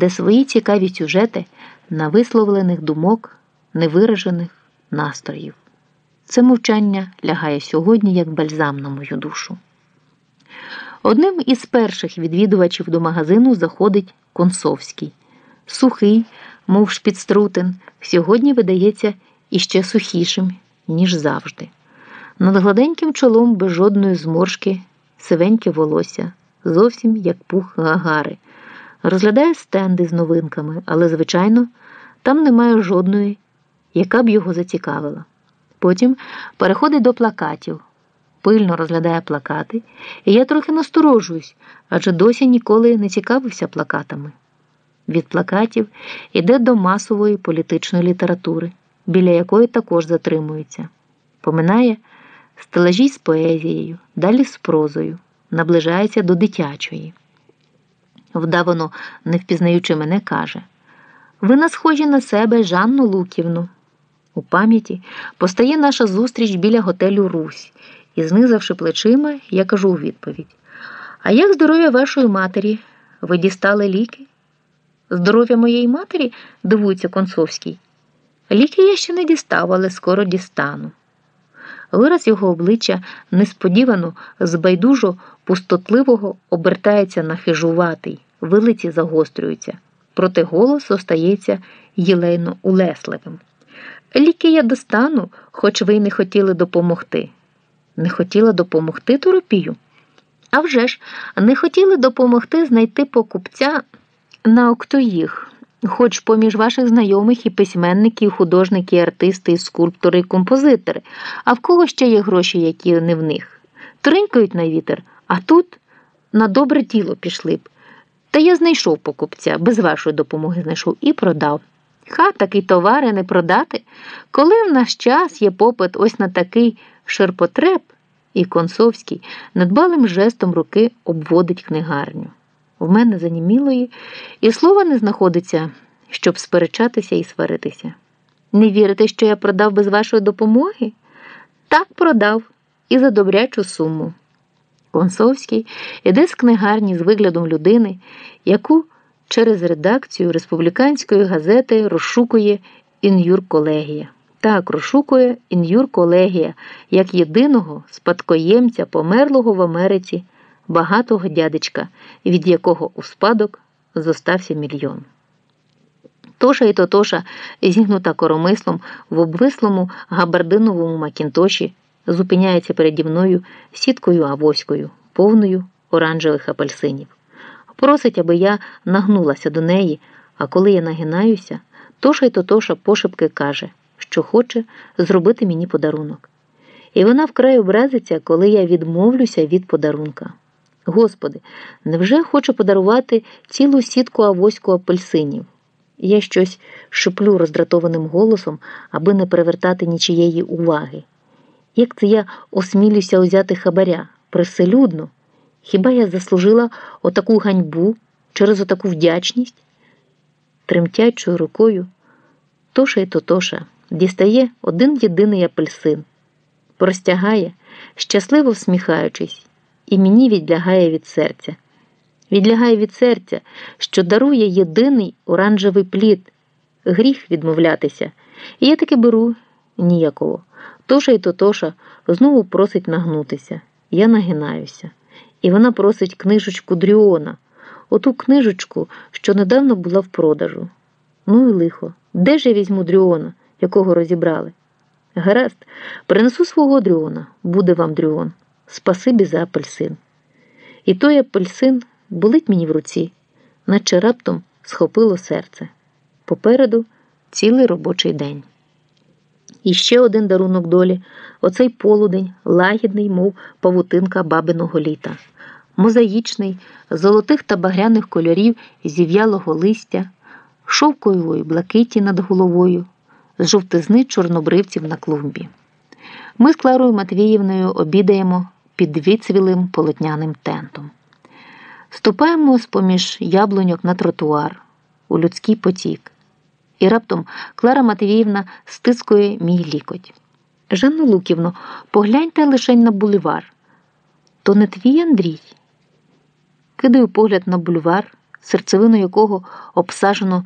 де свої цікаві сюжети на висловлених думок, невиражених настроїв. Це мовчання лягає сьогодні як бальзам на мою душу. Одним із перших відвідувачів до магазину заходить Консовський. Сухий, мов шпіцтрутен, сьогодні видається іще сухішим, ніж завжди. Над гладеньким чолом без жодної зморшки, сивеньке волосся, зовсім як пух гагари. Розглядає стенди з новинками, але, звичайно, там немає жодної, яка б його зацікавила. Потім переходить до плакатів, пильно розглядає плакати, і я трохи насторожуюсь, адже досі ніколи не цікавився плакатами. Від плакатів іде до масової політичної літератури, біля якої також затримується. Поминає стелажі з поезією, далі з прозою, наближається до дитячої. Вдавано, не впізнаючи мене, каже Ви на схожі на себе Жанну Луківну. У пам'яті постає наша зустріч біля готелю Русь, і, знизавши плечима, я кажу у відповідь: А як здоров'я вашої матері? Ви дістали ліки? Здоров'я моєї матері? дивується Концовський. Ліки я ще не дістав, але скоро дістану. Вираз його обличчя несподівано, з байдужо пустотливого обертається на хижуватий, вилиці загострюються, проте голос остається єлейно улесливим. Ліки я достану, хоч ви й не хотіли допомогти. Не хотіла допомогти Торопію? А вже ж, не хотіли допомогти знайти покупця на октоїх. Хоч поміж ваших знайомих і письменники, і художники, і артисти, і скульптори, і композитори, а в кого ще є гроші, які не в них? Тринькають на вітер, а тут на добре діло пішли б. Та я знайшов покупця, без вашої допомоги знайшов і продав. Ха, такий товари не продати. Коли в наш час є попит ось на такий ширпотреб, і Консовський недбалим жестом руки обводить книгарню. В мене занімілої, і слова не знаходиться, щоб сперечатися і сваритися. Не вірите, що я продав без вашої допомоги? Так продав і за добрячу суму. Консовський іде з книгарні з виглядом людини, яку через редакцію республіканської газети розшукує ін'юр-колегія. Так, розшукує ін'юр-колегія як єдиного спадкоємця померлого в Америці багатого дядечка, від якого у спадок зостався мільйон. Тоша і Тотоша, зігнута коромислом в обвислому габардиновому макінтоші, зупиняється переді мною сіткою авоською, повною оранжевих апельсинів. Просить, аби я нагнулася до неї, а коли я нагинаюся, Тоша й Тотоша пошепки каже, що хоче зробити мені подарунок. І вона вкрай образиться, коли я відмовлюся від подарунка. Господи, невже хочу подарувати цілу сітку авоську апельсинів? Я щось шиплю роздратованим голосом, аби не привертати нічієї уваги. Як це я осмілюся узяти хабаря приселюдно? Хіба я заслужила отаку ганьбу через отаку вдячність? Тремтячою рукою Тоша й Тотоша дістає один єдиний апельсин, простягає, щасливо всміхаючись і мені відлягає від серця. Відлягає від серця, що дарує єдиний оранжевий плід, гріх відмовлятися. І я таки беру ніякого. Тоша й Тотоша знову просить нагнутися. Я нагинаюся. І вона просить книжечку Дріона, оту книжечку, що недавно була в продажу. Ну і лихо, де ж я візьму Дріона, якого розібрали? Гаразд, принесу свого Дріона, буде вам Дріон. Спасибі за апельсин. І той апельсин болить мені в руці, наче раптом схопило серце. Попереду цілий робочий день. І ще один дарунок долі оцей полудень, лагідний, мов павутинка бабиного літа, мозаїчний, золотих та багряних кольорів зів'ялого листя, шовкової блакиті над головою, з жовтизни чорнобривців на клумбі. Ми з Кларою Матвіївною обідаємо під відцвілим полотняним тентом. Ступаємо з поміж яблуньок на тротуар у людський потік, і раптом Клара Матвіївна стискує мій лікоть. Жанна Луківно, погляньте лишень на бульвар. То не твій Андрій. Кидаю погляд на бульвар, серцевину якого обсаджено